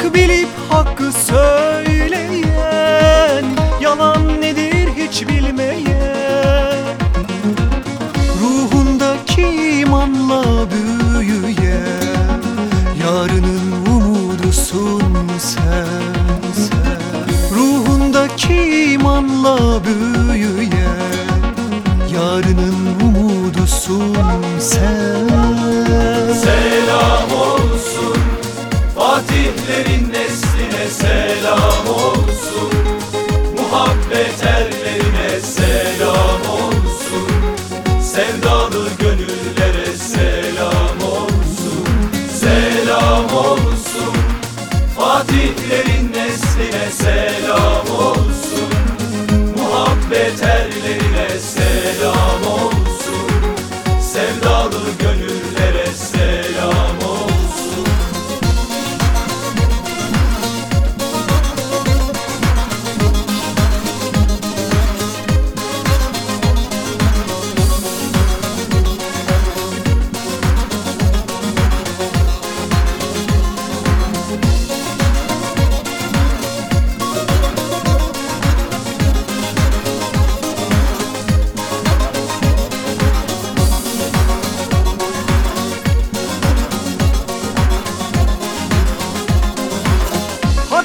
hak bilip hakkı söyleyen Yalan nedir hiç bilmeyen. Ruhundaki imanla büyüyen Yarının umudusun sen, sen. Ruhundaki imanla büyüyen Yarının umudusun sen Fatihlerin nesline selam olsun. Muhabbet erlerine selam olsun. Sevdalı gönüllere selam olsun. Selam olsun. Fatihlerin nesline selam olsun. Muhabbet erlerine selam olsun. Sevdalı gönüllere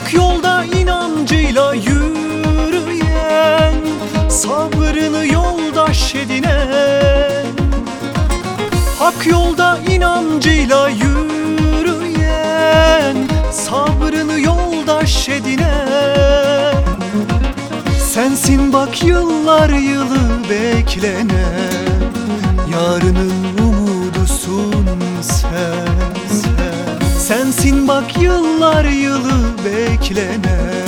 Hak yolda inancıyla yürüyen Sabrını yoldaş edinen. Hak yolda inancıyla yürüyen Sabrını yoldaş edinen. Sensin bak yıllar yılı beklenen Yarının umudusun sen, sen. Sensin bak yıllar yılı beklenen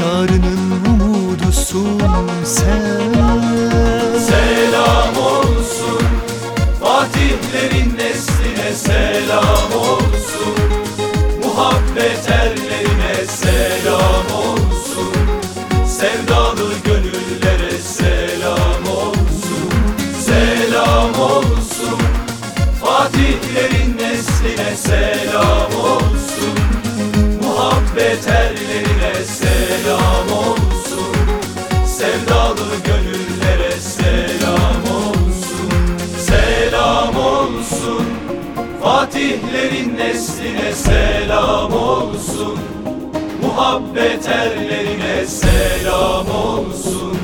Yarının umudusun sen Muhabbet erlerine selam olsun. Sevdalı gönüllere selam olsun. Selam olsun. Fatihlerin nesline selam olsun. Muhabbet erlerine selam olsun.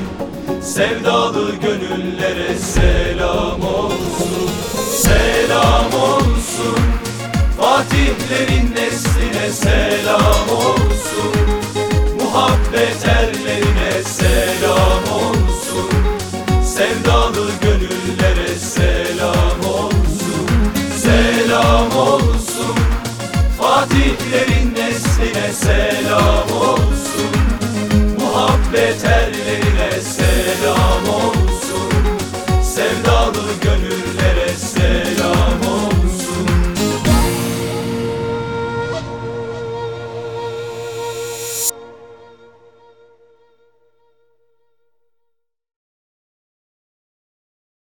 Sevdalı gönüllere selam olsun. Selam olsun. Fatihlerin nesline selam Nesline selam olsun. Muhabbet